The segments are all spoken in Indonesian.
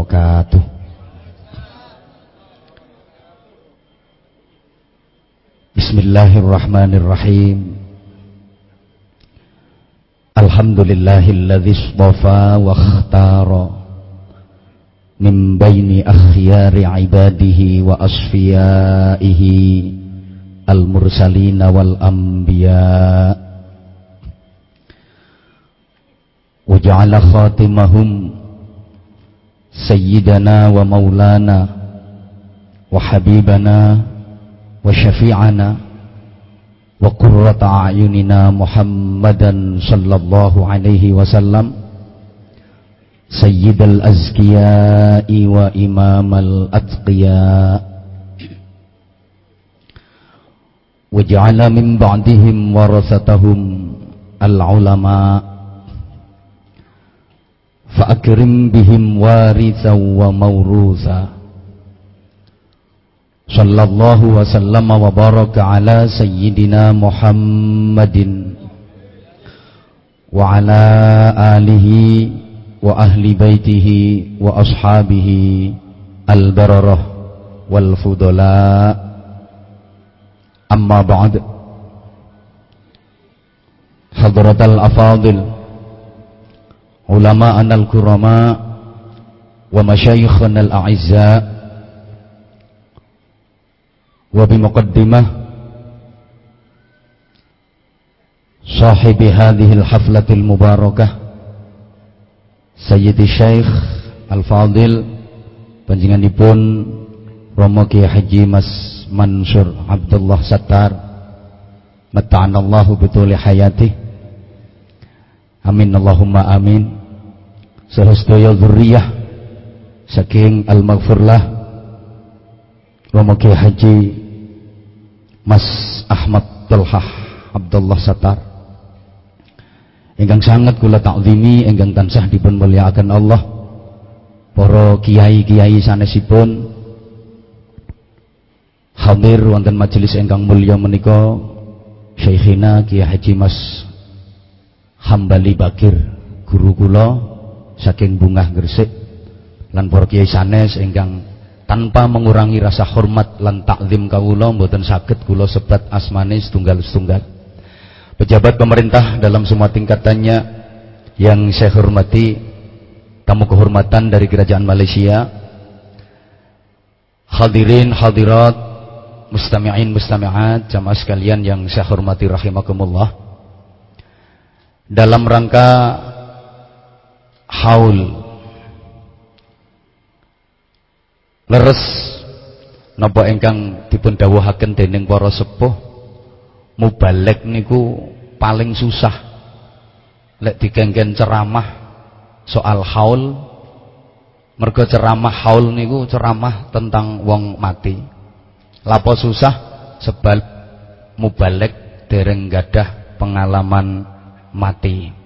wabarakatuh. Bismillahirrahmanirrahim. Alhamdulillahilladzi istafa wa ikhtara min baini akhyari ibadihi wa asfiyaihi al-mursalina wal anbiya wa ja'ala khatimahum سيدنا ومولانا وحبيبنا وشفيعنا وقرة أعيننا محمدا صلى الله عليه وسلم سيد الأزكياء وإمام الأتقياء. وجعل من بعدهم ورثتهم العلماء. فأكرم بهم وارثا وموروثا. صلى الله وسلم وبارك على سيدنا محمد وعلى آله وأهل بيته وأصحابه البررة والفضلاء. أما بعد حضرة الأفاضل ulama'ana al-kurama wa masyayikhana al-a'izza wa bimuqaddimah sahibi hadhihi al-haflatil mubarakah Sayyidi Syekh Al-Fadil panjenenganipun Romo Kiai Haji Mas Mansur Abdullah Sattar. Mata'anallahu bituli hayati Amin Allahumma amin sehastaya dzurriyyah saking al-maghfurlah Kiai Haji Mas Ahmad Talhah Abdullah Sattar ingkang sangat kula takzimi ingkang tansah dipun mulyakaken Allah para kiai-kiai sanesipun hadir wonten majelis ingkang mulya menika Syekhina Kiai Haji Mas Hambali Bakir guru kula saking Bungah Gresik lan para kiai sanes ingkang tanpa mengurangi rasa hormat lan takzim kawula mboten saged kula sebat asmane setunggal-setunggal. Pejabat pemerintah dalam semua tingkatannya yang saya hormati tamu kehormatan dari kerajaan Malaysia hadirin hadirat mustami'in mustami'at jamaah sekalian yang saya hormati rahimakumullah. Dalam rangka haul leres napa ingkang dipun dawuhaken dening para sepuh mubalek niku paling susah. Lek digenggen ceramah soal haul mergo ceramah haul niku ceramah tentang wong mati. Lapo susah? Sebab mubalek dereng gadah pengalaman mati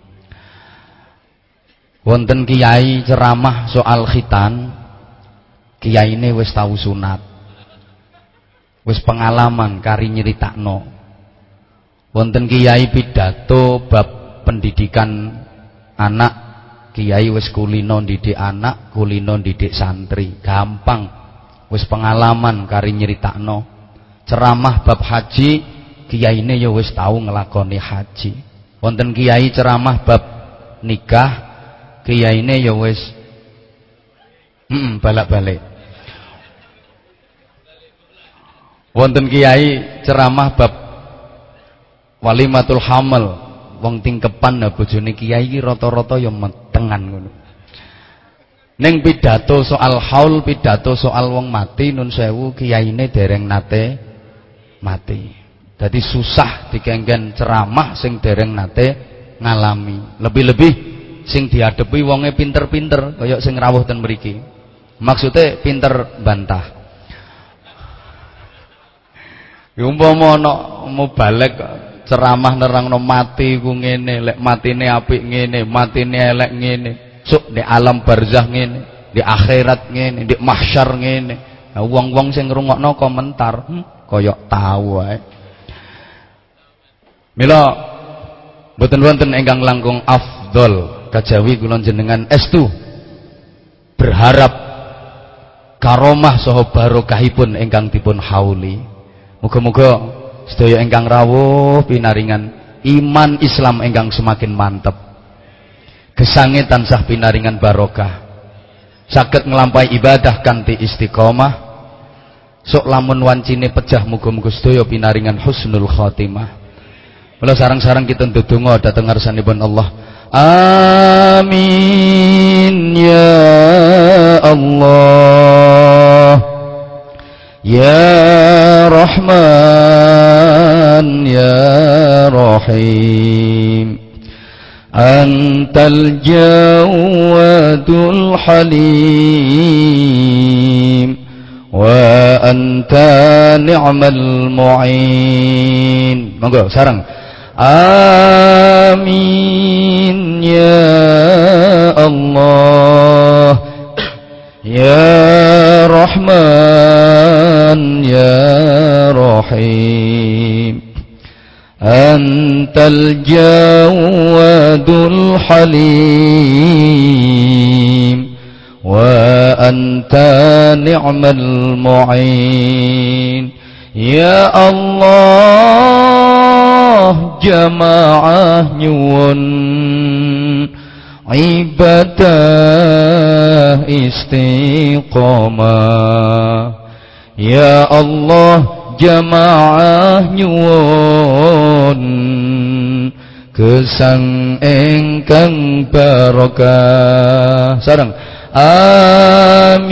wonten kiai ceramah soal khitan kiai ini wis tahu sunat. Wis pengalaman kari nyeritakno. Wonten kiai pidato bab pendidikan anak kiai wis kulino didik anak kulino didik santri. Gampang. Wis pengalaman kari nyeritakno. Ceramah bab haji kiai ini ya wis tahu ngelakoni haji. Wonten kiai ceramah bab nikah kiai ini ya wis. Hmm, balak-balik. Wonten kiai ceramah bab walimatul hamal wong tingkepan nah bojone kiai iki rata-rata ya metengan ngono. Ning pidato soal haul pidato soal wong mati nun sewu kiyaine dereng nate mati. Jadi susah dikengken ceramah sing dereng nate ngalami. Lebih-lebih sing dihadapi wonge pinter-pinter kaya sing rawuh ten mriki. Maksudnya pinter bantah. Umpama ana mubalek ceramah nerangno mati ku ngene lek matine apik ngene matine elek ngene suk di alam barzah ngene di akhirat ngene di mahsyar ngene. Nah, wong-wong sing ngrungokno komentar hmm, kaya tahu wae. Mila mboten wonten ingkang langkung afdol kajawi kula jenengan estu berharap karomah saha barokahipun ingkang dipun hauli. Muga-muga sedaya ingkang rawuh pinaringan iman Islam ingkang semakin mantep. Gesange tansah pinaringan barokah. Saged nglampahi ibadah kanthi istiqomah. Sok lamun wancine pecah muga-muga sedaya pinaringan husnul khotimah. Mula sarang-sarang kita ndedonga dhateng ngarsanipun Allah. Amin ya Allah. Ya Rahman ya Rahim. Antal Jawadul Halim. Wa anta ni'mal mu'in. Monggo sarang. Amin ya Allah Ya Rahman ya Rahim Antal Jawadul Halim Wa anta ni'mal mu'in Ya Allah jamaah nyuwun. Ibadah istiqamah Ya Allah jamaah nyuwun. Kesang engkang barokah. Sarang Amin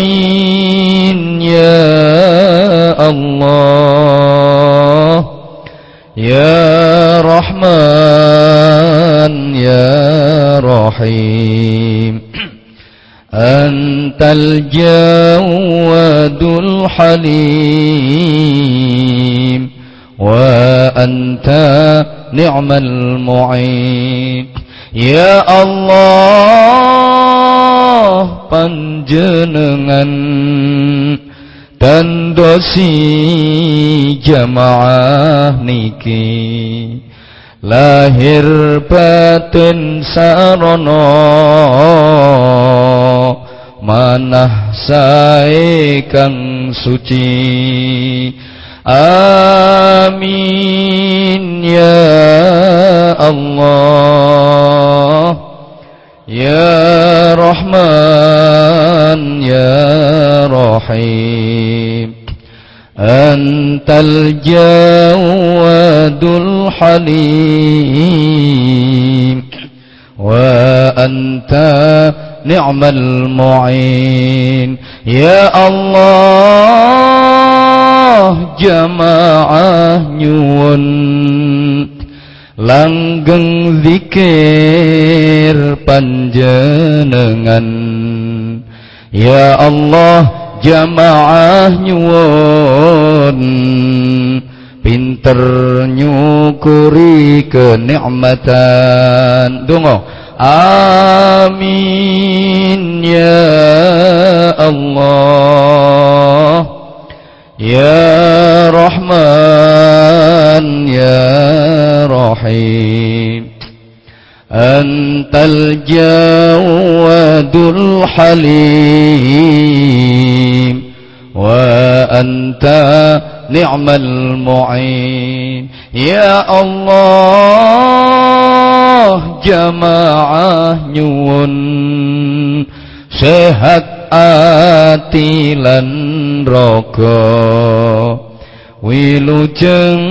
ya Allah Ya Rahman Ya Rahim Antal Jawadul Halim Wa anta ni'mal mu'in Ya Allah panjenengan dan dosi jamaah niki lahir batin sarono manah sae kang suci. Amin ya Allah Halim Wa anta ni'mal mu'in Ya Allah Jamaah nyuwun langgeng zikir panjenengan. Ya Allah jamaah nyuwun pinter nyukuri kenikmatan. Dongo amin ya Allah. Ya Rahman ya Rahim. أنت الجواد الحليم وأنت نعم المعين يا الله جماعة nyuwun sehat ati lan raga wilujeng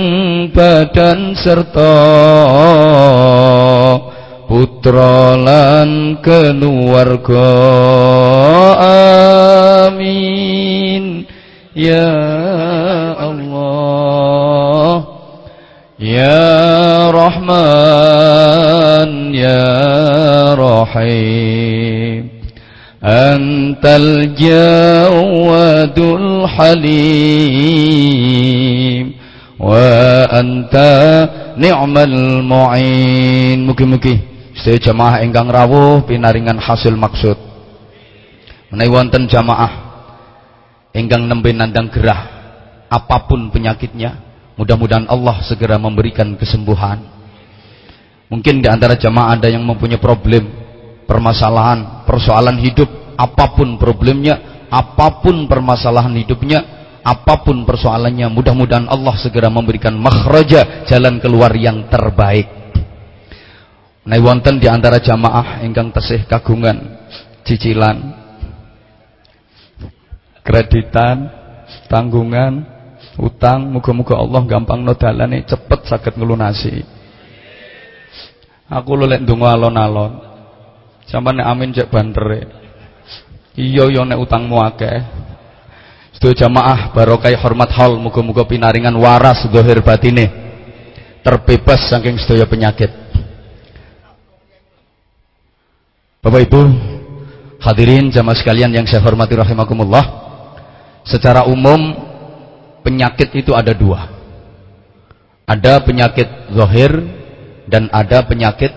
badan serta putra lan keluarga. Amin. Ya Allah. Ya Rahman. Ya Rahim. Antal Jawadul Halim. Wa anta ni'mal mu'in. Mugi-mugi Sedaya jamaah ingkang rawuh pinaringan hasil maksud. Menawi wonten jamaah ingkang nembe nandang gerah apa pun penyakitnya mudah-mudahan Allah segera memberikan kesembuhan. Mungkin di antara jamaah ada yang mempunyai problem permasalahan, persoalan hidup, apa pun problemnya, apa pun permasalahan hidupnya apa pun persoalannya mudah-mudahan Allah segera memberikan makhraja jalan keluar yang terbaik Nah wonten di antara jamaah ingkang tesih kagungan cicilan kreditan tanggungan utang muga-muga Allah gampang no dalane cepet saged ngelunasi aku lek ndonga alon-alon sampeyan amin cek bantere. Iya yo nek utangmu akeh. Sedaya jamaah barokah hormat hal muga-muga pinaringan waras zahir batine terbebas saking sedaya penyakit. Bapak Ibu, hadirin jamaah sekalian yang saya hormati rahimakumullah. Secara umum penyakit itu ada dua. Ada penyakit zahir dan ada penyakit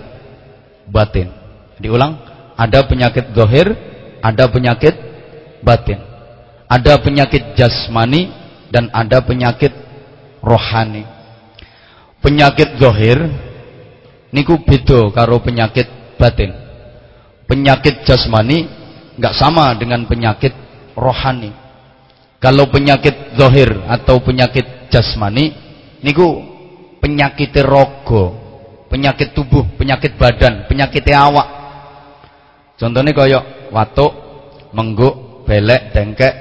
batin. Diulang, ada penyakit zahir, ada penyakit batin. Ada penyakit jasmani dan ada penyakit rohani. Penyakit zohir niku beda karo penyakit batin. Penyakit jasmani nggak sama dengan penyakit rohani. Kalau penyakit zohir atau penyakit jasmani niku penyakit rogo, penyakit tubuh, penyakit badan, penyakit awak. Contohnya koyok watuk, mengguk, belek, dengkek,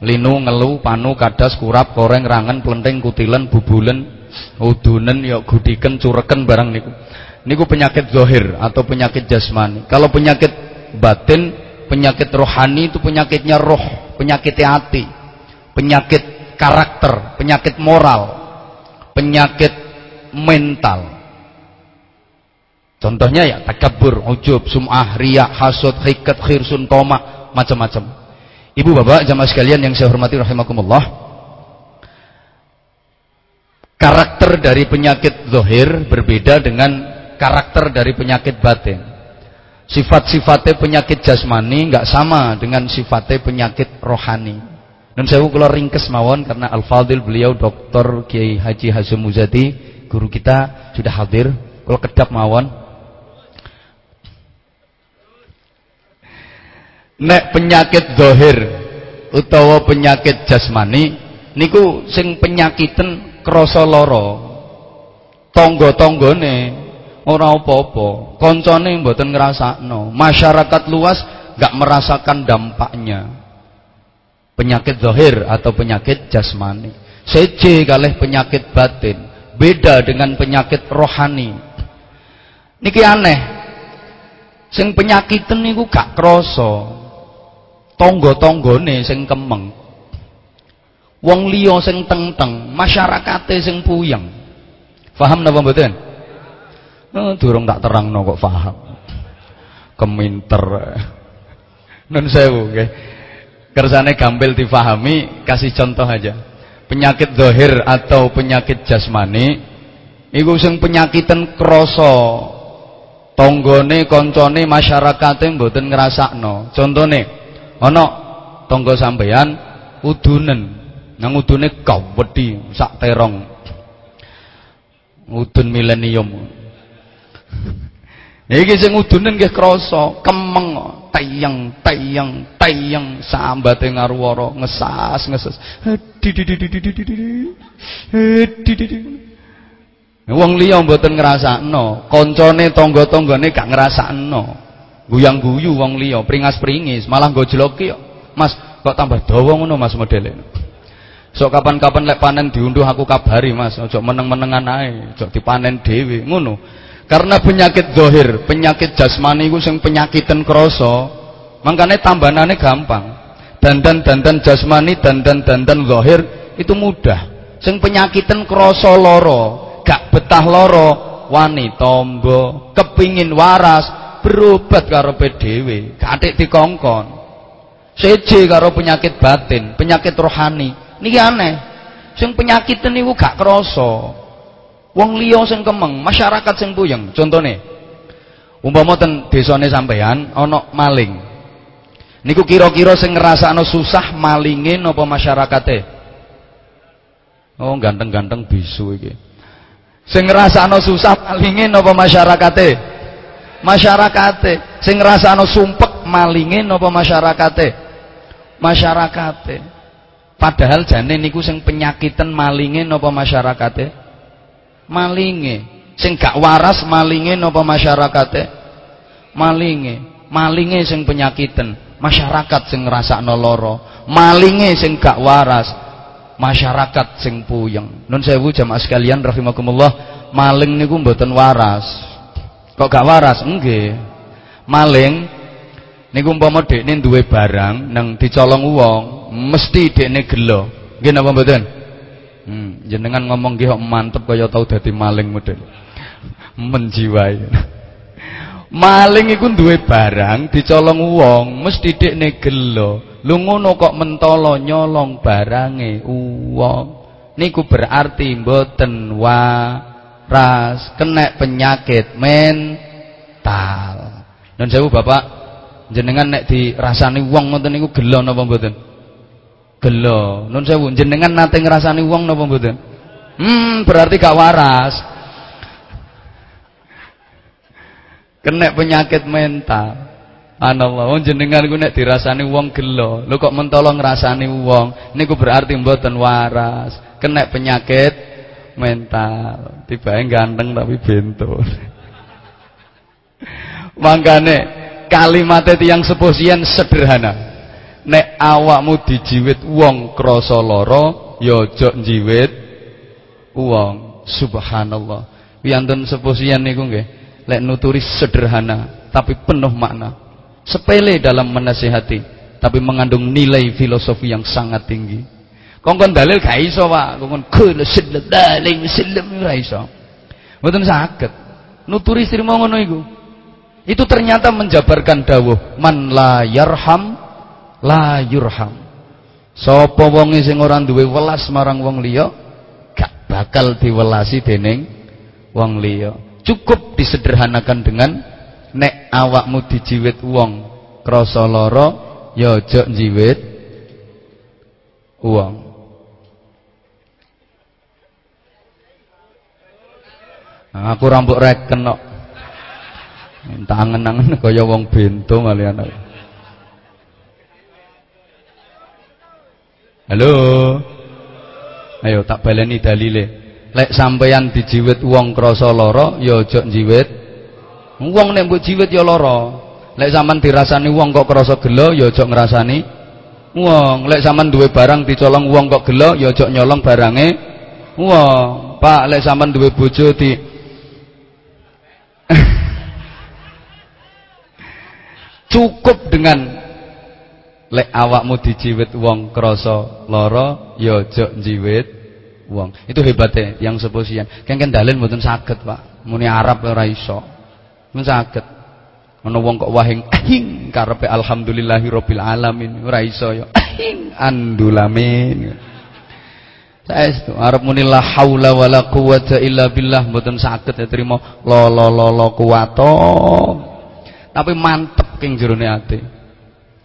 linu ngelu panu kadas kurap koreng rangan pelenting kutilan bubulen udunen ya gudiken cureken barang niku niku penyakit zohir atau penyakit jasmani. Kalau penyakit batin penyakit rohani itu penyakitnya roh penyakit hati penyakit karakter penyakit moral penyakit mental. Contohnya ya takabur ujub sum'ah riak hasud hikat khirsun toma macam-macam. Ibu bapak jamaah sekalian yang saya hormati rahimakumullah. Karakter dari penyakit zohir berbeda dengan karakter dari penyakit batin. Sifat-sifatnya penyakit jasmani nggak sama dengan sifatnya penyakit rohani. Dan saya kalau ringkes mawon karena al-fadil beliau Dr. Kiai Haji Hazim Muzadi guru kita sudah hadir. Kalau kedap mawon nek penyakit dohir utawa penyakit jasmani niku sing penyakiten krasa lara tangga-tanggane ora apa-apa. Kancane mboten ngrasakno. Masyarakat luas gak merasakan dampaknya. Penyakit zahir atau penyakit jasmani. Seje kalih penyakit batin. Beda dengan penyakit rohani. Niki aneh. Sing penyakiten niku gak krasa. Tangga-tanggane sing kemeng. Wong liya sing teng-teng. Masyarakate sing puyeng. Paham napa mboten oh, durung tak terangno kok paham keminter. Nun sewu nggih. Kersane gampil difahami kasih contoh aja. Penyakit zahir atau penyakit jasmani iku sing penyakiten krasa. Tanggane kancane masyarakate mboten ngrasakno. Contone ana tangga sampeyan udunen. Nang udune gawedi sak terong. Udun milenium iki sing udunen nggih krasa kemeng tayang tayang tayang sambate ngarwara ngesas ngesas. Wong liya mboten ngrasakno kancane tangga-tanggane gak ngrasakno. Guyang-guyu wong liya, pringas-pringis, malah nggo jloki Mas, kok tambah dawa ngono Mas modele. Sok kapan-kapan lek panen diunduh aku kabari Mas, ojo meneng-menengan ae, ojo dipanen dhewe, ngono. Karena penyakit zahir, penyakit jasmani iku sing penyakiten krasa, makane tambanane gampang. Dandan-dandan jasmani, dandan-dandan zahir itu mudah. Sing penyakiten krasa lara, gak betah lara, wani tombo, kepingin waras, berobat karo dhewe, katik dikongkon. Seje karo penyakit batin, penyakit rohani. Niki aneh. Sing penyakit niku gak krasa. Wong liya sing kemeng, masyarakat sing puyeng. Contone. Umpama ten desane sampean ana maling. Niku kira-kira sing ngrasakno susah malinge napa masyarakate? Oh, ganteng-ganteng bisu iki. Sing ngrasakno susah malinge napa masyarakate? masyarakate sing ngrasakno sumpek malinge napa masyarakate masyarakate. Padahal jane niku sing penyakiten malinge napa masyarakate? Malinge. Sing gak waras malinge napa masyarakate? Malinge. Malinge sing penyakiten, masyarakat sing ngrasakno lara. Malinge sing gak waras, masyarakat sing puyeng. Nun sewu jamaah sekalian rahimakumullah, maling niku mboten waras. Kok gak waras? Nggih. Maling niku umpama dekne duwe barang nang dicolong wong, mesti dekne gelo. Nggih napa mboten? Hmm, jenengan ngomong kok mantep kaya tau dadi maling model. Menjiwai. Maling iku duwe barang dicolong wong, mesti dekne gelo. Lu ngono kok mentolo nyolong barange wong. Niku berarti mboten waras, kena penyakit mental. Dan sewu Bapak, jenengan nek dirasani wong ngoten niku gelo napa mboten? Gelo. Nun sewu, jenengan nate ngrasani wong napa mboten? Hmm, berarti gak waras. Kena penyakit mental. Anallah, wong jenengan ku nek dirasani wong gelo, lho kok mentolo ngrasani wong, niku berarti mboten waras, kena penyakit mental. Tibae ganteng tapi bentur. Mangkane kalimat yang seposian sederhana nek awakmu dijiwit wong krasa lara ya aja njiwit wong. Subhanallah. Wiyantun seposian niku nggih? Lek nuturi sederhana tapi penuh makna. Sepele dalam menasihati tapi mengandung nilai filosofi yang sangat tinggi. Kongkon dalil gak iso Pak. Kongkon kula sallallahu alaihi wasallam ora iso. Mboten saged. Nuturi sirmo ngono iku? Itu ternyata menjabarkan dawuh man la yarham la yurham. Sapa wonge sing ora duwe welas marang wong liya gak bakal diwelasi dening wong liya. Cukup disederhanakan dengan nek awakmu dijiwit wong krasa lara ya aja njiwit wong. Nah, aku rambut reken kok. Minta angen-angen kaya wong bento malian. Halo. Ayo tak baleni dalile. Lek sampeyan dijiwit wong krasa lara ya aja njiwit. Wong nek mbok jiwit ya lara. Lek sampean dirasani wong kok krasa gelo ya aja ngrasani wong. Lek sampean duwe barang dicolong wong kok gelo ya aja nyolong barange wong. Pak lek sampean duwe bojo di cukup dengan lek awakmu dijiwit wong krasa lara ya aja njiwit wong. Itu hebatnya yang seposian. Kengken dalil mboten saged Pak. Muni Arab ora iso. Mboten saged. Ana wong kok wahing ahing karepe alhamdulillahirabbil alamin. Ora iso ya ahing andulamin saestu arep muni la haula wala quwata illa billah. Mboten saged ya lo lo lo lo kuwato tapi mantep king jerone ati.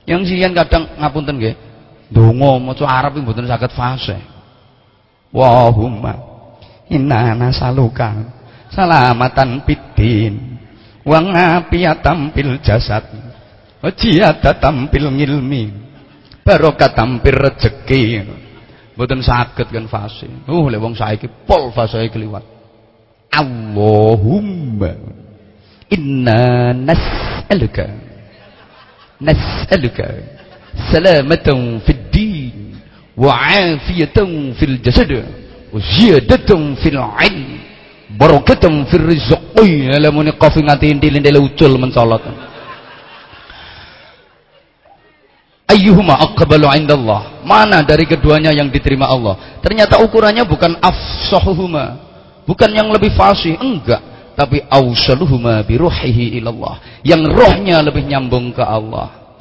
Yang sian kadang ngapunten nggih. Donga maca Arab mboten saged fase. Wahumma inna nasaluka salamatan pitin wa ngapiatam pil jasad wa jiyadatam pil ngilmi barokah pil rezeki mboten saged kan fase. Uh lek wong saiki pol fase kliwat. Allahumma inna nas'aluka nas'aluka salamatan fid din wa 'afiyatan fil jasad wa ziyadatan fil 'ilm barakatan fil rizqi alamuni qafi ngati indil-indil ucul mencolot. Ayyuhuma aqbalu indallah. Mana dari keduanya yang diterima Allah? Ternyata ukurannya bukan afsahuhuma bukan yang lebih fasih. Enggak tapi ausaluhuma biruhihi ilallah. Yang rohnya lebih nyambung ke Allah.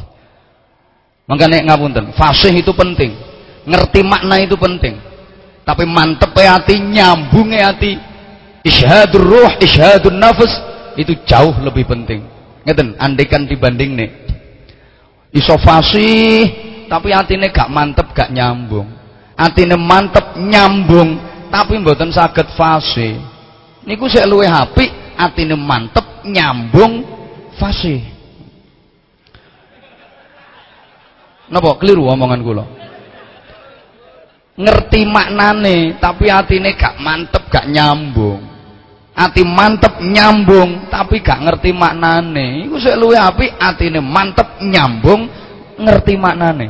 Makanya ngapunten fasih itu penting. Ngerti makna itu penting. Tapi mantep hati nyambungnya hati ishadur ruh ishadur nafas itu jauh lebih penting. Ngeten andekan dibanding nih iso fasih tapi hatinya gak mantep gak nyambung. Hatinya mantep nyambung tapi mboten saged fasih niku saya luwe apik atine mantep nyambung fasih Napa keliru omongan kula? Ngerti maknane tapi atine gak mantep, gak nyambung. Ati mantep nyambung tapi gak ngerti maknane. Iku sik luwih apik atine mantep nyambung ngerti maknane.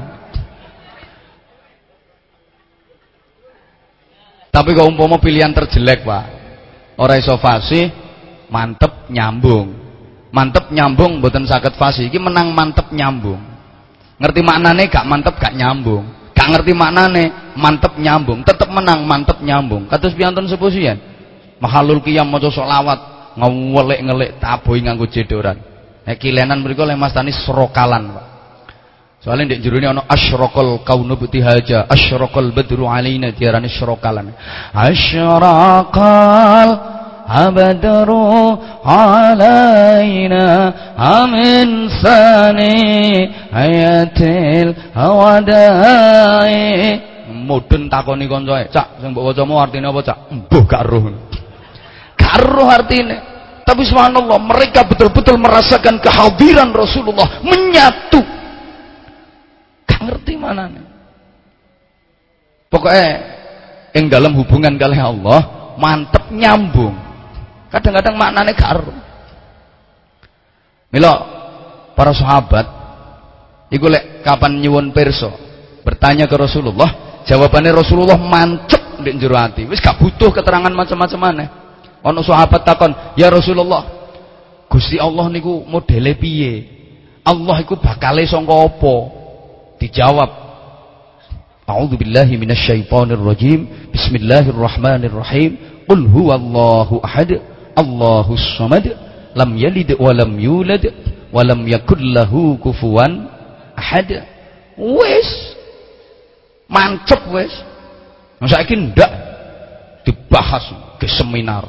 Tapi kalau umpama pilihan terjelek, Pak. Ora iso fasih, mantep nyambung. Mantep nyambung mboten saged fasih. Iki menang mantep nyambung. Ngerti maknane gak mantep gak nyambung. Gak ngerti maknane mantep nyambung, tetep menang mantep nyambung. Kados piantun sepusian. Mahalul qiyam maca selawat, ngewelek-ngelik tabohi nganggo jedoran. Nek kilenan mriku le Mas Tani serokalan, Pak. Soalnya di jerone ana asyraqal kaunu butihaja, asyraqal badru alaina diarani syrokalan. Asyraqal abadru alaina amin sani ayatil hawadai mudun takoni kancae cak sing mbok waca artine apa cak? Mbuh gak roh. Gak roh artine. Tapi subhanallah mereka betul-betul merasakan kehadiran Rasulullah menyatu ngerti nih pokoknya yang dalam hubungan kali Allah mantep nyambung. Kadang-kadang maknanya karo Milo para sahabat iku lek kapan nyuwun perso bertanya ke Rasulullah jawabannya Rasulullah mancep di jero ati. Wis gak butuh keterangan macam-macam mana ono sahabat takon ya Rasulullah Gusti Allah niku modele piye? Allah iku bakale sangka apa dijawab. A'udzu billahi minasyaitonir rajim. Bismillahirrahmanirrahim. Qul huwallahu ahad Allahus samad lam yalid wa lam yulad wa lam yakul lahu kufuwan ahad. Wis. Mancep wis. Saiki ndak dibahas ke seminar.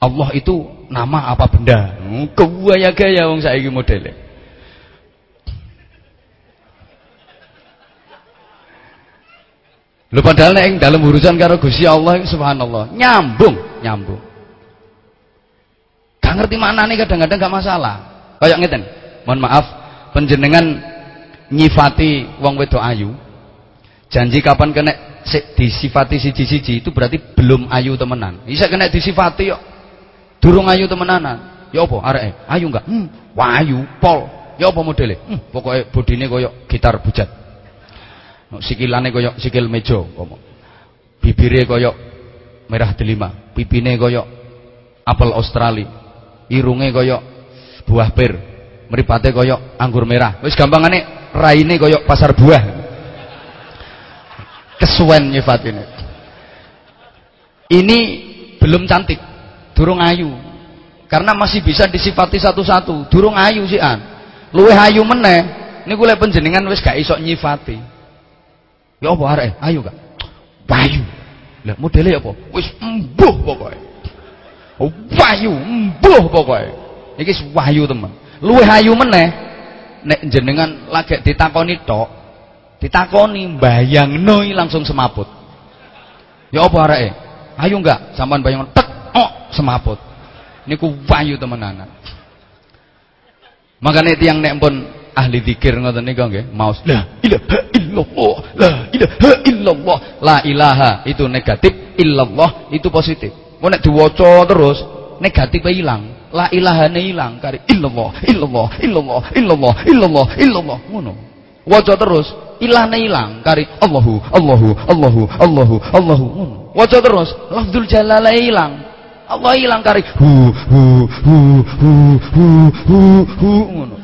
Allah itu nama apa benda? Kewaya-gaya wong saiki modele Lho padahal nek dalam urusan karo Gusti Allah subhanallah nyambung, nyambung. Gak ngerti maknane kadang-kadang gak masalah. Kayak ngeten. Mohon maaf, penjenengan nyifati wong wedok ayu. Janji kapan kena disifati siji-siji itu berarti belum ayu temenan. Bisa kena disifati yuk. Durung ayu temenanan. Ya apa areke? Ayu enggak? Hmm, wayu, pol. Ya apa modele? Hmm, pokoknya bodine koyo gitar bujat sikilane koyok sikil mejo bibire koyok merah delima pipine koyok apel Australia irunge koyok buah pir meripate koyok anggur merah. Wis gampangane raine koyok pasar buah. Kesuwen nyifat ini ini belum cantik durung ayu. Karena masih bisa disifati satu-satu durung ayu sih an luwe ayu meneh ini gue penjenengan wis gak isok nyifati Ya apa arek? Ayo gak? Bayu. Lah modele apa? Wis embuh pokoke. Oh, wayu, embuh pokoke. Iki wayu teman. Luwih ayu meneh nek jenengan lagi ditakoni tok, ditakoni bayangno langsung semaput. Ya apa areke? Ayo enggak? Sampean bayang tek oh semaput. Niku wayu temenan. Makanya tiang nek pun ahli zikir ngoten nika nggih maos la ilaha illallah la ilaha illallah. La ilaha itu negatif. Illallah itu positif. Mau nek diwaca terus negatifnya hilang la ilahane hilang kari illallah illallah illallah illallah illallah illallah. Ngono. Waca terus ilahane hilang kari Allahu Allahu Allahu Allahu Allahu. Ngono. Waca terus lafzul jalalain hilang Allah hilang kari hu hu hu hu hu hu hu. Ngono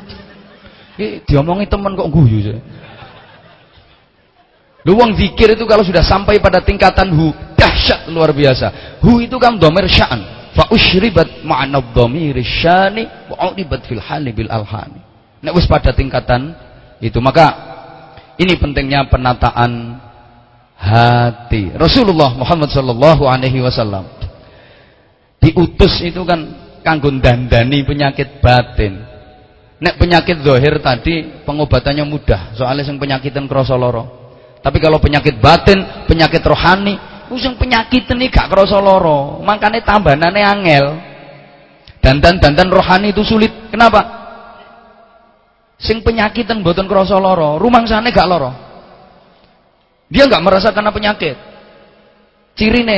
Eh, diomongi teman kok guyu sih. Lu wong zikir itu kalau sudah sampai pada tingkatan hu dahsyat luar biasa. Hu itu kan domir sya'an. Fa usyribat ma'na dhamir syani wa udibat fil hali bil alhani. Nek wis pada tingkatan itu maka ini pentingnya penataan hati. Rasulullah Muhammad sallallahu alaihi wasallam diutus itu kan kanggo dandani penyakit batin. Nek penyakit zahir tadi pengobatannya mudah, soalnya sing penyakitan krasa lara. Tapi kalau penyakit batin, penyakit rohani, sing penyakit ini gak krasa lara. Makane tambanane angel. Dandan-dandan rohani itu sulit. Kenapa? Sing penyakitan mboten krasa lara, rumangsane gak lara. Dia nggak merasakan penyakit. Cirine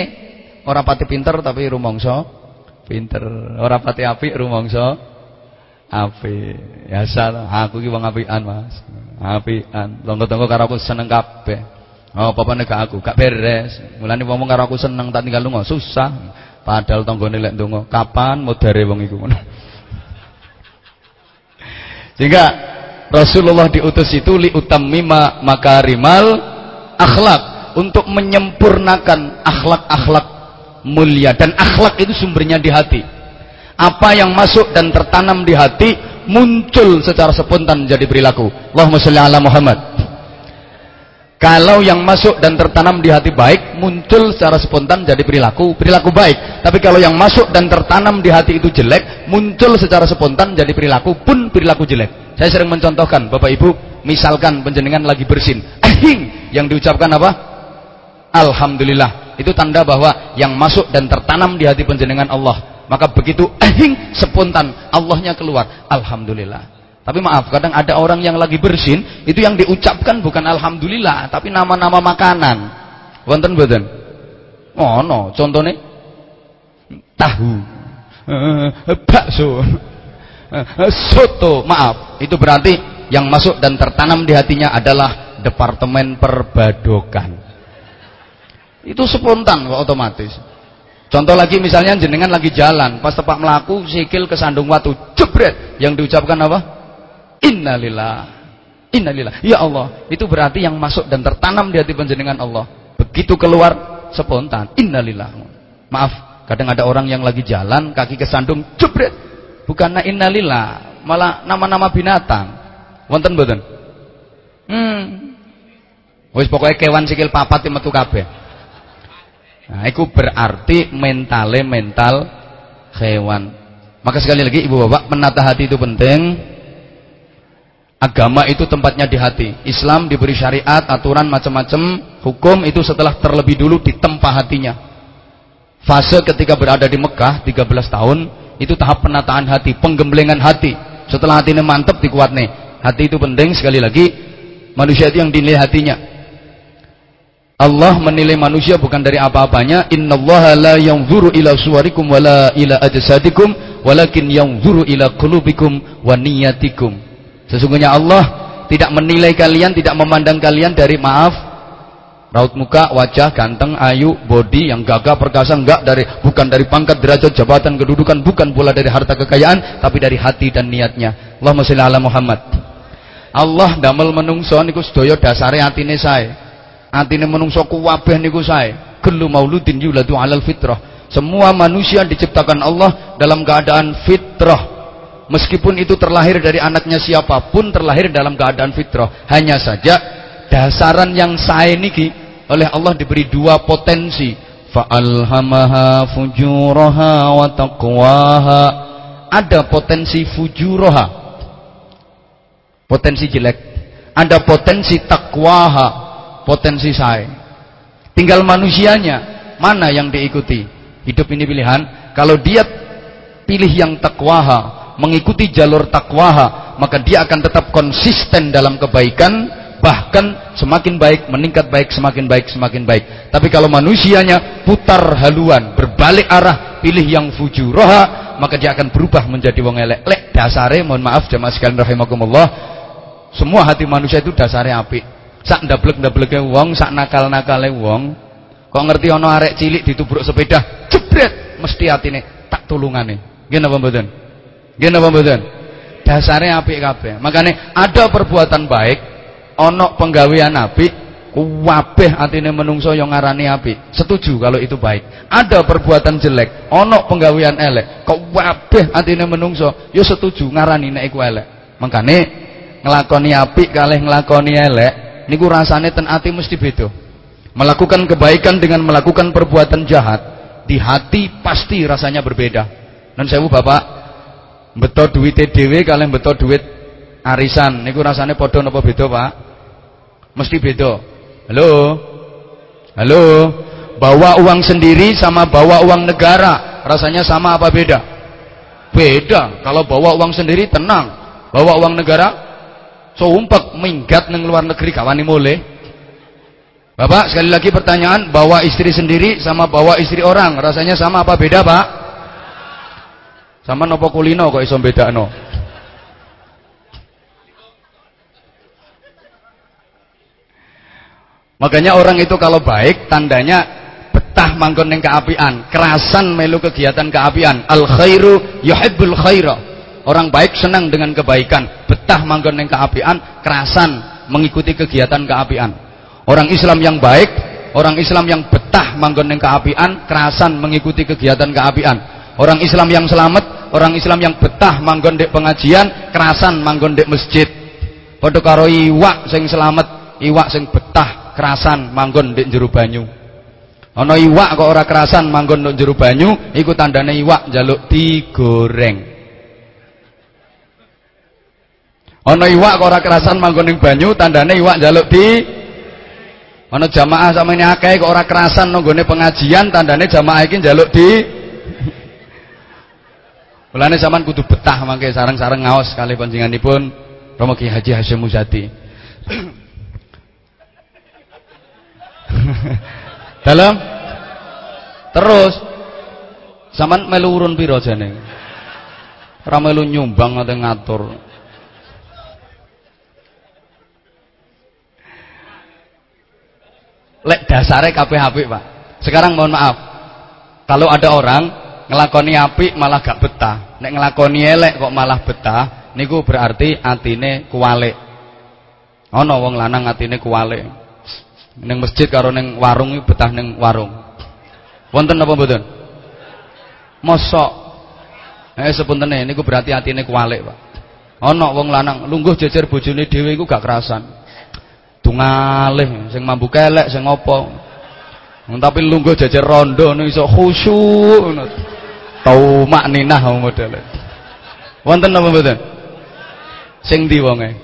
ora pati pinter tapi rumangsa pinter. Ora pati apik rumangsa apik. Biasa aku ki wong apikan, Mas. Apikan. Tonggo-tonggo karo aku seneng kabeh. Oh, papane gak aku, gak beres. Mulane ngomong karo aku seneng tak tinggal lunga, susah. Padahal tanggane lek ndonga, kapan modare wong iku. Sehingga Rasulullah diutus itu li utammima makarimal akhlak untuk menyempurnakan akhlak-akhlak mulia dan akhlak itu sumbernya di hati. Apa yang masuk dan tertanam di hati muncul secara spontan jadi perilaku. Allahumma sholli ala Muhammad. Kalau yang masuk dan tertanam di hati baik, muncul secara spontan jadi perilaku, perilaku baik. Tapi kalau yang masuk dan tertanam di hati itu jelek, muncul secara spontan jadi perilaku pun perilaku jelek. Saya sering mencontohkan, Bapak Ibu, misalkan penjenengan lagi bersin, ahing, yang diucapkan apa? Alhamdulillah. Itu tanda bahwa yang masuk dan tertanam di hati penjenengan Allah. Maka begitu ahing, spontan, Allahnya keluar. Alhamdulillah. Tapi maaf, kadang ada orang yang lagi bersin, itu yang diucapkan bukan alhamdulillah, tapi nama-nama makanan. Wonten mboten? Oh no, contohnya tahu, bakso, soto. Maaf, itu berarti yang masuk dan tertanam di hatinya adalah departemen perbadokan. Itu spontan otomatis. Contoh lagi misalnya jenengan lagi jalan, pas tepak melaku sikil kesandung watu, jebret. Yang diucapkan apa? Innalillah. Innalillah. Ya Allah, itu berarti yang masuk dan tertanam di hati penjenengan Allah. Begitu keluar spontan. Innalillah. Maaf, kadang ada orang yang lagi jalan kaki kesandung jebret. Bukan innalillah, malah nama-nama binatang. Wonten mboten? Hmm. Wis pokoknya kewan sikil papat metu kabeh. Nah, itu berarti mentale mental hewan. Maka sekali lagi Ibu Bapak menata hati itu penting. Agama itu tempatnya di hati. Islam diberi syariat, aturan macam-macam, hukum itu setelah terlebih dulu ditempa hatinya. Fase ketika berada di Mekah 13 tahun itu tahap penataan hati, penggemblengan hati. Setelah hatinya mantap dikuat nih. Hati itu penting sekali lagi manusia itu yang dinilai hatinya. Allah menilai manusia bukan dari apa-apanya. Innallaha la yanzuru ila suwarikum wala ila ajsadikum walakin yanzuru ila qulubikum wa niyatikum. Sesungguhnya Allah tidak menilai kalian, tidak memandang kalian dari maaf raut muka, wajah ganteng, ayu, body yang gagah perkasa enggak dari bukan dari pangkat, derajat, jabatan, kedudukan, bukan pula dari harta kekayaan, tapi dari hati dan niatnya. Allahumma sholli ala Muhammad. Allah damel menungso niku sedaya dasare atine sae. Atine menungso kuwabeh niku sae. Kullu mauludin yuladu alal fitrah. Semua manusia diciptakan Allah dalam keadaan fitrah. Meskipun itu terlahir dari anaknya siapa pun terlahir dalam keadaan fitrah. Hanya saja dasaran yang saya niki oleh Allah diberi dua potensi. Fa'alhamaha fujuraha wa taqwaha. Ada potensi fujuraha. Potensi jelek. Ada potensi takwaha potensi saya tinggal manusianya mana yang diikuti? Hidup ini pilihan. Kalau dia pilih yang takwaha mengikuti jalur takwaha maka dia akan tetap konsisten dalam kebaikan bahkan semakin baik meningkat baik semakin baik semakin baik. Tapi kalau manusianya putar haluan berbalik arah pilih yang fujuroha maka dia akan berubah menjadi wong elek. Lek dasare mohon maaf jemaah sekalian rahimakumullah semua hati manusia itu dasare api sak ndablek-ndableke wong sak nakal-nakale wong kok ngerti ono arek cilik ditubruk sepeda jebret mesti atine tak tulungane nggih napa mboten Gini apa mboten? Dasarnya apik kabeh. Makanya ada perbuatan baik, ono penggawean apik, kuwabeh atine menungso yang ngarani apik. Setuju kalau itu baik. Ada perbuatan jelek, ono penggawean elek, kuwabeh atine menungso, yo setuju ngarani nek iku elek. Makanya ngelakoni apik kalih ngelakoni elek niku rasane ten ati mesti beda. Melakukan kebaikan dengan melakukan perbuatan jahat di hati pasti rasanya berbeda. Dan saya Bapak. Beto duit dhewe kalian beto duit arisan. Niku rasane padha napa beda Pak? Mesti beda. Halo? Halo? Bawa uang sendiri sama bawa uang negara rasanya sama apa beda? Beda. Kalau bawa uang sendiri tenang. Bawa uang negara Sumpek minggat neng luar negeri kawani mulai. Bapak sekali lagi pertanyaan bawa istri sendiri sama bawa istri orang rasanya sama apa beda pak? Sama nopo kulino kok iso beda no? Makanya orang itu kalau baik tandanya betah manggon neng keapian, kerasan melu kegiatan keapian. Al khairu yuhibbul khaira. Orang baik senang dengan kebaikan, betah manggon neng keapian, kerasan mengikuti kegiatan keapian. Orang Islam yang baik, orang Islam yang betah manggon ning keapian, kerasan mengikuti kegiatan keapian. Orang Islam yang selamat, orang Islam yang betah manggon dek pengajian, kerasan manggon dek masjid. Padha karo iwak sing selamat, iwak sing betah kerasan manggon dek jero banyu. Ana iwak kok ora kerasan manggon ndek jero banyu, iku tandane iwak njaluk digoreng. Ana iwak kok ora kerasan manggon ning banyu, tandane iwak njaluk di Ana jamaah ini akeh kok ora kerasan nanggone pengajian tandane jamaah iki njaluk di Mulane sampean kudu betah mangke sareng-sareng ngaos kali panjenenganipun Romo Ki Haji Hasyim Muzadi. Dalam terus sampean melu urun pira jane? Ora melu nyumbang atau ngatur. Lek dasare kabeh apik Pak. Sekarang mohon maaf. Kalau ada orang ngelakoni apik malah gak betah. Nek ngelakoni elek kok malah betah niku berarti atine kuwalik ana wong lanang atine kuwalik ning masjid karo ning warung betah ning warung. Wonten apa mboten? Mosok. Eh sepuntene niku berarti atine kuwalik Pak. Ana wong lanang lungguh jejer bojone dhewe iku gak kerasan Tungalih sing mambu kelek sing apa. Tapi lungguh jajar rondo niku iso khusyuk ngono. Tau makninah modele. Wonten apa mboten? Sing ndi wonge?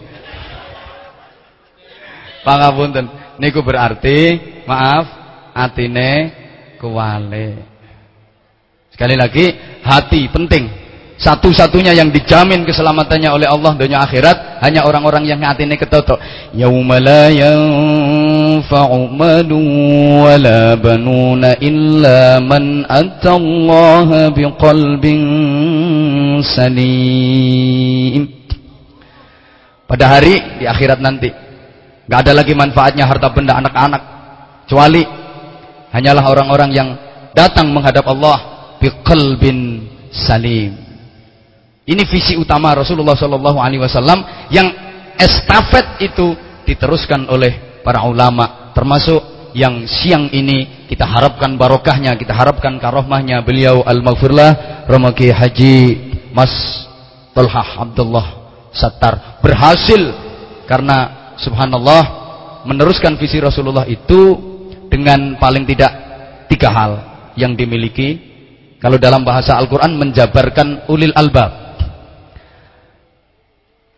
Pangapunten. Niku berarti maaf atine kuwale. Sekali lagi hati penting satu-satunya yang dijamin keselamatannya oleh Allah dunia akhirat hanya orang-orang yang hatine ketotok. Yauma la yanfa'u wala banuna illa man atallaha biqalbin salim. Pada hari di akhirat nanti nggak ada lagi manfaatnya harta benda anak-anak kecuali hanyalah orang-orang yang datang menghadap Allah biqalbin salim ini visi utama Rasulullah Shallallahu Alaihi Wasallam yang estafet itu diteruskan oleh para ulama, termasuk yang siang ini kita harapkan barokahnya, kita harapkan karohmahnya. Beliau al-maghfirlah Ramaki Haji Mas Talhah Abdullah Sattar berhasil karena subhanallah meneruskan visi Rasulullah itu dengan paling tidak tiga hal yang dimiliki. Kalau dalam bahasa Al-Quran menjabarkan ulil albab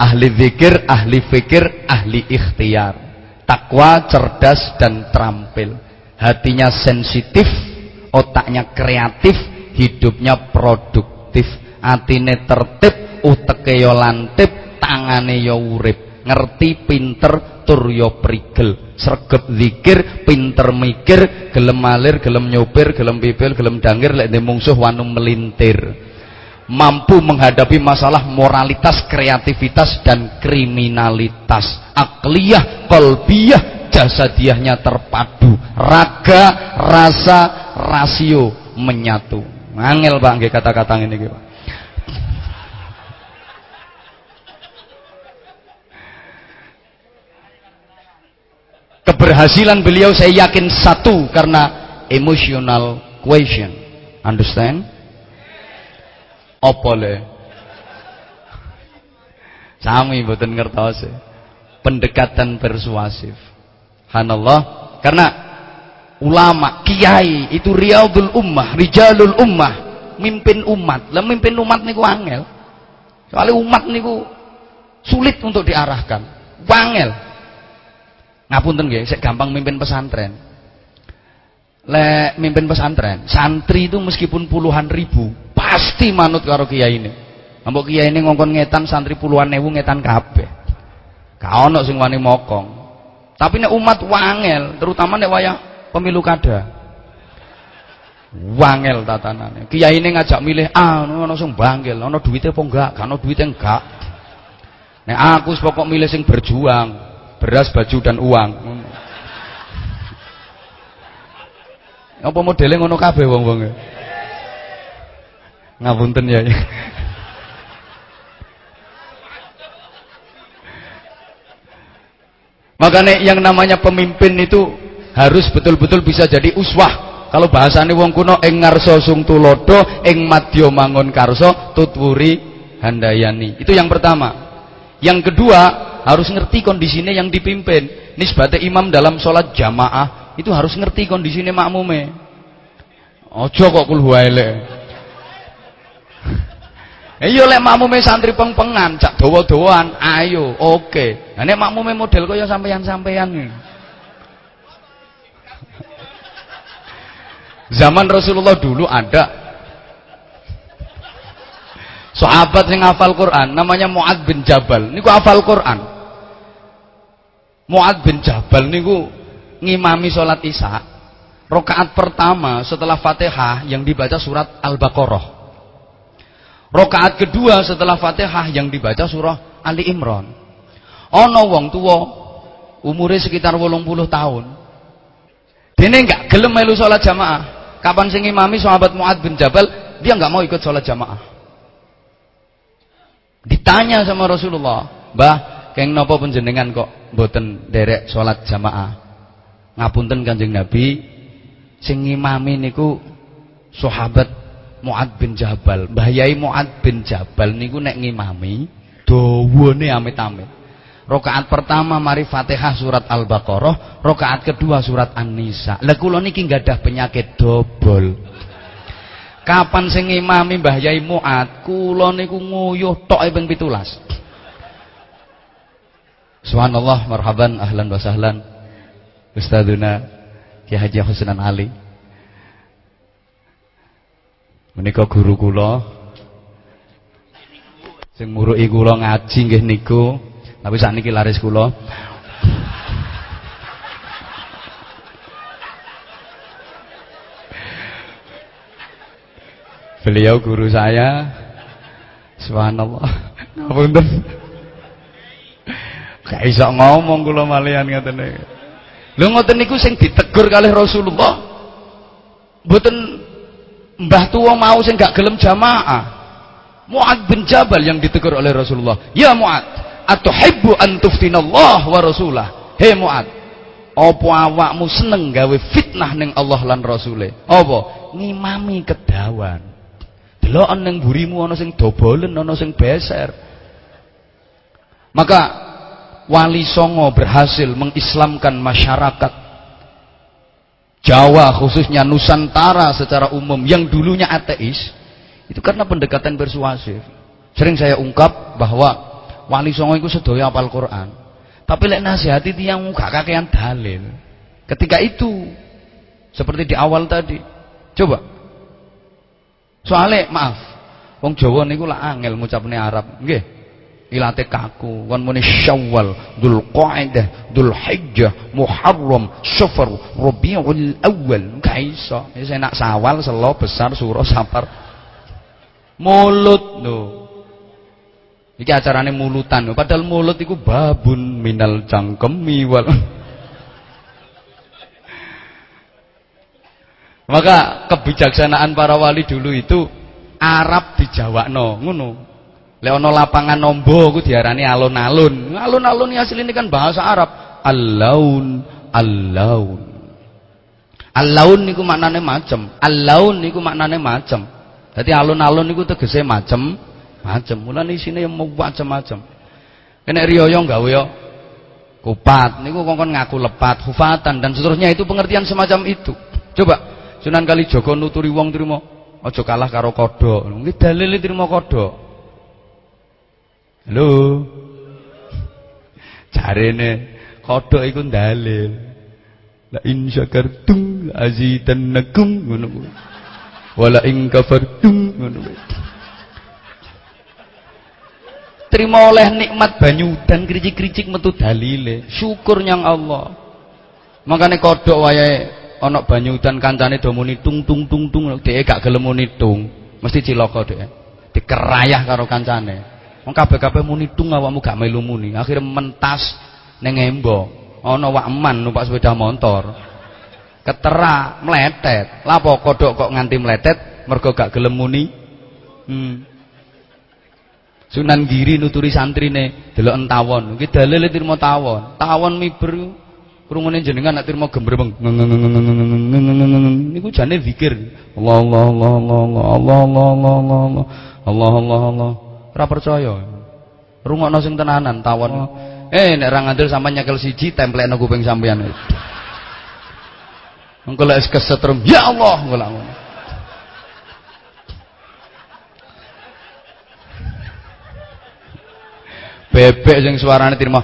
ahli zikir, ahli fikir, ahli ikhtiar. Takwa, cerdas dan terampil. Hatinya sensitif, otaknya kreatif, hidupnya produktif. Atine tertib, uteke yo lantip, tangane yo urip. Ngerti pinter tur yo prigel. Sregep zikir, pinter mikir, gelem malir, gelem nyopir, gelem pipil, gelem dangir lek mungsuh wanu melintir mampu menghadapi masalah moralitas, kreativitas dan kriminalitas. Akliyah, kolbiyah, jasadiahnya terpadu. Raga, rasa, rasio menyatu. Angel Pak kata-kata ini Pak. Keberhasilan beliau saya yakin satu karena emotional question. Understand? Apa le? Sami mboten ngertos. Pendekatan persuasif. Subhanallah. Karena ulama, kiai itu riyadul ummah, rijalul ummah, mimpin umat. Lah mimpin umat niku angel. Soalnya umat niku sulit untuk diarahkan. Wangel. Ngapunten nggih, sik gampang mimpin pesantren. Le mimpin pesantren, santri itu meskipun puluhan ribu, pasti manut karo kiai ini. Mbok kiai ini ngongkon ngetan santri puluhan ewu ngetan kabeh. Gak ono sing wani mokong. Tapi nek umat wangel, terutama nek wayah pemilu kada. Wangel tatanane. Kiai ini ngajak milih A, ono sing bangkel, ono duitnya apa enggak? Gak duitnya enggak. Nek aku pokok milih sing berjuang, beras, baju dan uang. Apa modelnya ngono kabeh wong-wong. Ngapunten ya. Makanya yang namanya pemimpin itu harus betul-betul bisa jadi uswah. Kalau bahasane wong kuno ing ngarsa sung tulodo, ing madya mangun karso, tutwuri handayani. Itu yang pertama. Yang kedua, harus ngerti kondisinya yang dipimpin. Nisbate imam dalam sholat jamaah itu harus ngerti kondisinya makmume. Ojo kok kulhuaile. Iya lek makmume santri peng-pengan, cak dawa-dawaan, ayo, oke. Okay. Nah nek makmume model kaya sampeyan-sampeyan Zaman Rasulullah dulu ada sahabat yang hafal Quran namanya Muad bin Jabal niku hafal Quran Muad bin Jabal niku ngimami sholat isya rokaat pertama setelah fatihah yang dibaca surat Al-Baqarah. Rokaat kedua setelah fatihah yang dibaca surah Ali Imran. Ono wong tua umurnya sekitar 80 tahun. Dene enggak gelem melu sholat jamaah. Kapan sing ngimami sahabat Muad bin Jabal dia enggak mau ikut sholat jamaah. Ditanya sama Rasulullah, "Mbah, keng napa panjenengan kok mboten derek salat jamaah?" Ngapunten Kanjeng Nabi, sing ngimami niku sahabat Muad bin Jabal. Mbah Yai Muad bin Jabal niku nek ngimami dawane amit-amit. Rakaat pertama mari Fatihah surat Al-Baqarah, rakaat kedua surat An-Nisa. Lah kula niki gadah penyakit dobol. Kapan sing ngimami Mbah Yai Muat, kula niku nguyuh tok ping 17. Subhanallah, marhaban, ahlan wa sahlan. Ustadzuna Ki Haji Husnan Ali. Menika guru kula. Sing muruki kula ngaji nggih niku. Tapi sakniki laris kula. Beliau guru saya. Subhanallah. Ngapunten. Gak iso ngomong kula malian ngoten niku. Lho ngoten niku sing ditegur kalih Rasulullah. Mboten Mbah tuwa mau sing gak gelem jamaah. Mu'ad bin Jabal yang ditegur oleh Rasulullah. Ya Mu'ad, atuhibbu an tuftinallah wa rasulah. Hei Mu'ad, apa awakmu seneng gawe fitnah ning Allah lan Rasule? Apa? Ngimami kedawan. Deloken ning burimu ana sing dobolen, ana sing beser. Maka Wali Songo berhasil mengislamkan masyarakat Jawa khususnya Nusantara secara umum yang dulunya ateis itu karena pendekatan persuasif. Sering saya ungkap bahwa Wali Songo itu sedaya apal Quran. Tapi lek nasihati tiang gak kakean dalil. Ketika itu seperti di awal tadi. Coba Soale maaf, wong Jawa niku lak angel ngucapne Arab, nggih. Ilate kaku, kon muni Syawal, Dzulqa'dah, Dzulhijjah, Muharram, Safar, Rabiul Awal, gak iso. Wis enak Sawal, Selo, Besar, Suro, Sapar. Mulut lho. Iki acarane mulutan, padahal mulut iku babun minal cangkemi wal Maka kebijaksanaan para wali dulu itu Arab di Jawa no, ngono. Lek ana lapangan nombo ku diarani alun-alun. Alun-alun asline kan bahasa Arab. Al-laun, al-laun. Al-laun niku maknane macem. Al-laun niku maknane macem. Dadi alun-alun niku tegese macem, macem. Mulane isine yang macem-macem. Kene riyaya gawe yo kupat niku kongkon ngaku lepat hufatan dan seterusnya itu pengertian semacam itu coba Sunan Kalijaga nuturi wong trimo aja kalah karo kodhok nggih dalil trimo kodhok lho. Jarene kodhok iku dalil la in syakartum azidannakum ngono wala in kafartum ngono terima oleh nikmat banyu dan kericik-kericik metu dalile. Syukur yang Allah. Makanya kodok wayahe ana banyu dan kancane do muni tung tung tung tung dhek gak gelem muni tung. Mesti cilaka dhek dikerayah karo kancane wong kabeh-kabeh muni tung awakmu gak melu muni akhirnya mentas ning embo ana wak eman numpak sepeda motor ketera meletet lapo kodok kok nganti meletet mergo gak gelem muni hmm Sunan Giri nuturi santrine delok entawon. Iki dalile tirma tawon. Tawon miber krungune jenengan nek tirma gembreng. Niku jane zikir. Allah Allah Allah Allah Allah Allah Allah Allah Allah Allah. Ora percaya. Rungokno sing tenanan tawon. Eh nek ra ngandel sampean nyekel siji templekno kuping sampean. Engko lek kesetrum, ya Allah ngono. bebek yang suaranya terima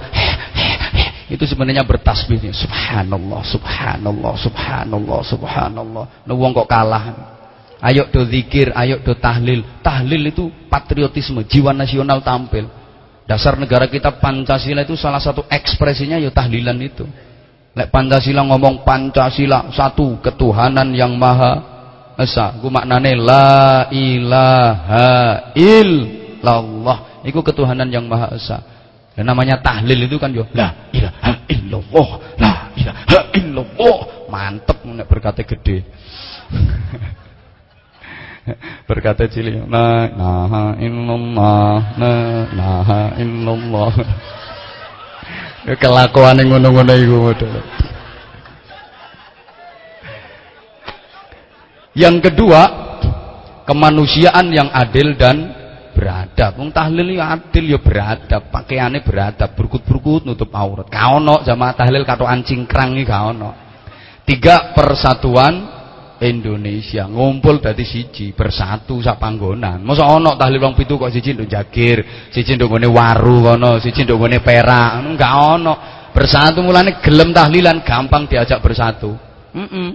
itu sebenarnya bertasbih subhanallah subhanallah subhanallah subhanallah nah wong kok kalah ayo do zikir ayo do tahlil tahlil itu patriotisme jiwa nasional tampil dasar negara kita Pancasila itu salah satu ekspresinya ya tahlilan itu lek Pancasila ngomong Pancasila satu ketuhanan yang maha esa ku maknane la ilaha illallah Itu ketuhanan yang Maha Esa. Dan namanya tahlil itu kan yo la ilaha illallah, la ilaha illallah. Mantep nek berkata gede. berkata cilik la ilaha illallah, la ilaha illallah. Kelakuan yang ngono-ngono iku. Yang kedua, kemanusiaan yang adil dan beradab. Wong tahlil ya adil ya beradab, pakaiane beradab, burkut-burkut nutup aurat. Ka ono jamaah tahlil katokan cingkrang iki ga ono. Tiga persatuan Indonesia ngumpul dadi siji, bersatu sak panggonan. Masa ono tahlil wong pitu kok siji nduk jagir, siji nduk ngene waru kono, siji nduk ngene perak, enggak ono. Bersatu mulane gelem tahlilan gampang diajak bersatu. Mm -mm.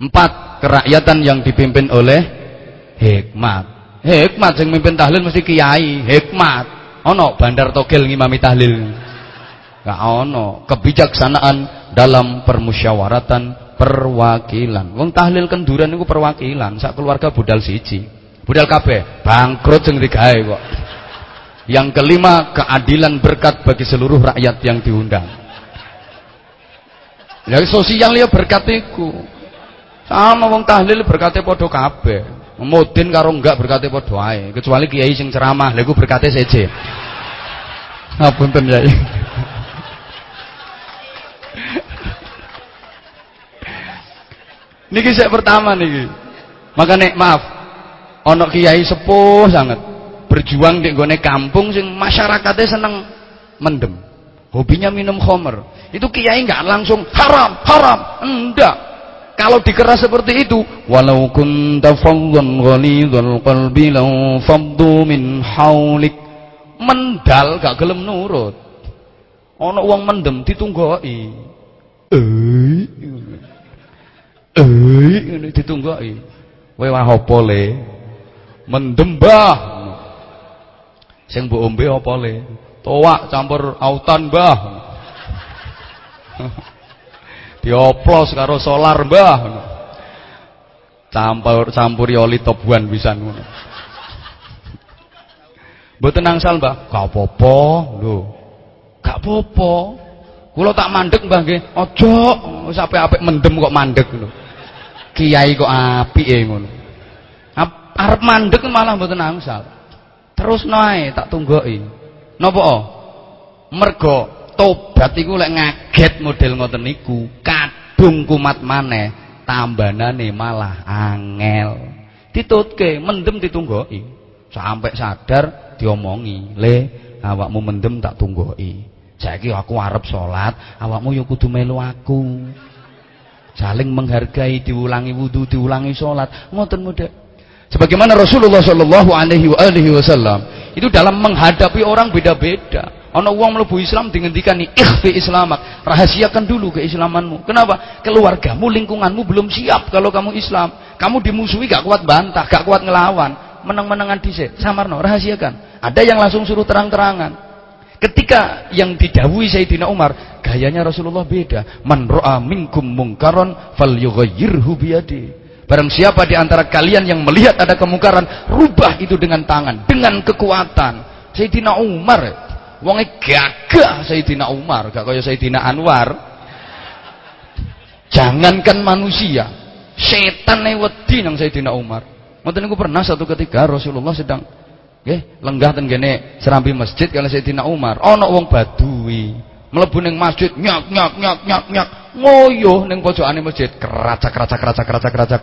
Empat, kerakyatan yang dipimpin oleh hikmat hikmat sing mimpin tahlil mesti kiai hikmat ono bandar togel ngimami tahlil gak ono kebijaksanaan dalam permusyawaratan perwakilan. Wong tahlil kenduran itu perwakilan sak keluarga budal siji. Budal kabeh bangkrut sing digawe kok. Yang kelima keadilan berkat bagi seluruh rakyat yang diundang. Ya sosial ya berkat iku. Sama wong tahlil berkatnya podo kabeh. Mudin karo enggak berkate padha ae, kecuali kiai sing ceramah, lha iku berkate seje. Ngapunten. Niki sik pertama niki. Makane maaf, ana kiai sepuh sangat berjuang di gone kampung sing masyarakatnya seneng mendem. Hobinya minum khamr. Itu kiai enggak langsung haram, haram, enggak kalau dikeras seperti itu, walau kunta faddan ghalidhal qalbi law faddu min haulik. Mendal gak gelem nurut. Ana wong mendem ditunggoki. Eh. Eh ngene ditunggoki. Apa le? Mendem bah. Sing mbok ombe apa le? Toak campur autan, Mbah. dioplos karo solar mbah campur campuri oli tobuan bisa ngono mboten angsal mbah gak apa-apa lho gak apa-apa kula tak mandek nggih aja sampe apik mendem kok mandek lho kiai kok apike ngono? Arep mandek malah mboten angsal. Terus nae tak tunggoki. Napa? Mergo tobat iku lek ngaget model ngoten niku kadung kumat maneh tambanane malah angel. Ditutke mendem ditunggoki. Sampai sadar diomongi le awakmu mendem tak tunggoki. Saiki aku arep salat, awakmu ya kudu melu aku. Saling menghargai, diulangi wudu, diulangi salat. Ngoten model. Sebagaimana Rasulullah Shallallahu alaihi wasallam itu dalam menghadapi orang beda-beda. Ana wong mlebu Islam dingendikani ikhfi islamak, rahasiakan dulu keislamanmu. Kenapa? Keluargamu, lingkunganmu belum siap kalau kamu Islam. Kamu dimusuhi gak kuat bantah, gak kuat ngelawan, menang-menangan dhisik. Samarno, rahasiakan. Ada yang langsung suruh terang-terangan. Ketika yang didawui Sayyidina Umar, gayanya Rasulullah beda. Man ra'a minkum mungkaron falyughayyirhu biyadi. Barang siapa di antara kalian yang melihat ada kemungkaran, rubah itu dengan tangan, dengan kekuatan. Sayyidina Umar wonge gagah Sayyidina Umar gak kaya Sayyidina Anwar jangankan manusia setan wedi nang Sayyidina Umar ngoten niku pernah satu ketika Rasulullah sedang nggih lenggah ten kene serambi masjid kali Sayyidina Umar. Ana wong badui mlebu ning masjid nyak nyak nyak nyak nyak. Ngoyo ning pojokane masjid keracak keracak keracak keracak keracak.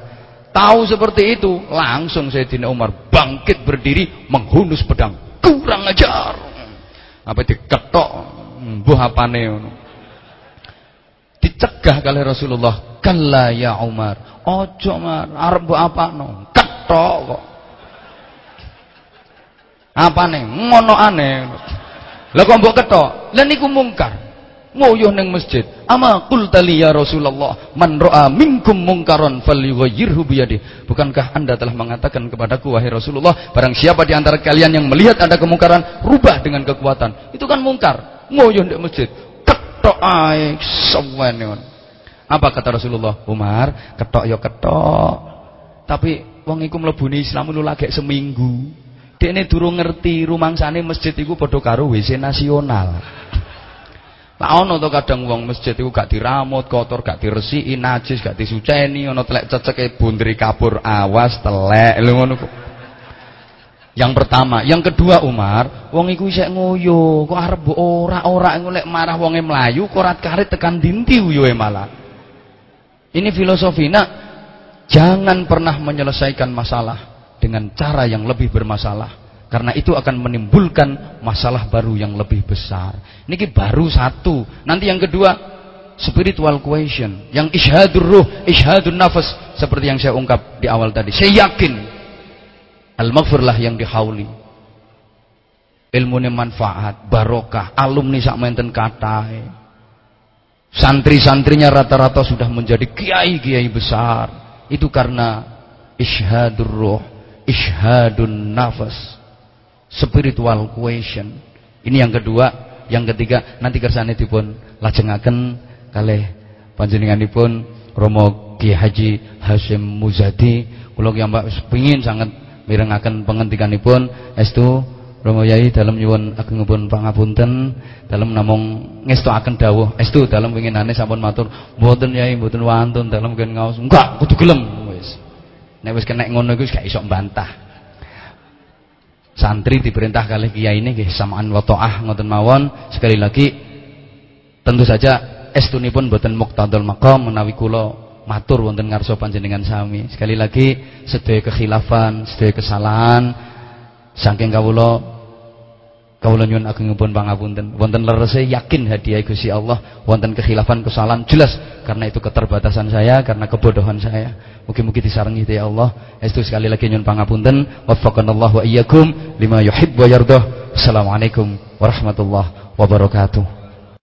Tahu seperti itu langsung Sayyidina Umar bangkit berdiri menghunus pedang. Kurang ajar. Apa diketok mbuh apane ngono. Dicegah kali Rasulullah kalla ya Umar ojo Umar arep mbok apakno? Ketok kok apane? Ngono aneh lha kok mbok ketok? Lha niku mungkar. Nguyuh ning masjid. Ama qulta li ya Rasulullah man ra'a minkum mungkaron falyughayyirhu biyadi bukankah anda telah mengatakan kepadaku wahai Rasulullah barang siapa di antara kalian yang melihat ada kemungkaran rubah dengan kekuatan. Itu kan mungkar. Nguyuh ning masjid. Ketok ae sawen apa kata Rasulullah? Umar ketok ya ketok. Tapi wong iku mlebune Islam lu lagi seminggu dekne durung ngerti rumangsane masjid iku padha karo WC nasional. Lah ana to kadang wong masjid iku gak diramut, kotor, gak diresiki, najis, gak disuceni, ana telek ceceke bundri kapur, awas telek. Lho ngono. Yang pertama, yang kedua Umar, wong iku isek ngoyo, kok arep ora-ora ngolek marah wonge mlayu, korat karit tekan dinti yo malah. Ini filosofina jangan pernah menyelesaikan masalah dengan cara yang lebih bermasalah karena itu akan menimbulkan masalah baru yang lebih besar. Ini baru satu. Nanti yang kedua spiritual question, yang ishadur ruh, ishadur nafas seperti yang saya ungkap di awal tadi. Saya yakin al-maghfirlah yang dihauli. Ilmunya manfaat, barokah, alumni sak menten katai. Santri-santrinya rata-rata sudah menjadi kiai-kiai besar. Itu karena ishadur ruh, ishadun nafas. Spiritual question. Ini yang kedua, yang ketiga nanti kersane dipun lajengaken kalih panjenenganipun Romo Ki Haji Hasyim Muzadi. Kula ki mbak pengin sangat mirengaken pengendikanipun estu Romo Yai dalam nyuwun agengipun pangapunten. Dalam namung ngestoaken dawuh. Estu dalam winginane sampun matur. Mboten Yai mboten wantun. Dalam ken ngaos. Enggak kudu gelem nek wis kena ngono iku gak iso mbantah. Santri diperintah kali kiai ini nggih samaan wa taah ngoten mawon. Sekali lagi tentu saja estunipun boten muqtadul maqam menawi kula matur wonten ngarsa panjenengan sami. Sekali lagi sedaya kekhilafan sedaya kesalahan saking kawula Kawula nyuwun agengipun pangapunten. Wonten lerese yakin hadiah Gusti Allah, wonten kekhilafan kesalahan jelas karena itu keterbatasan saya, karena kebodohan saya. Mugi-mugi disarengi ya Allah. Estu sekali lagi nyuwun pangapunten. Waffaqanallahu wa iyyakum lima yuhibbu wa yardah. Assalamualaikum warahmatullahi wabarakatuh.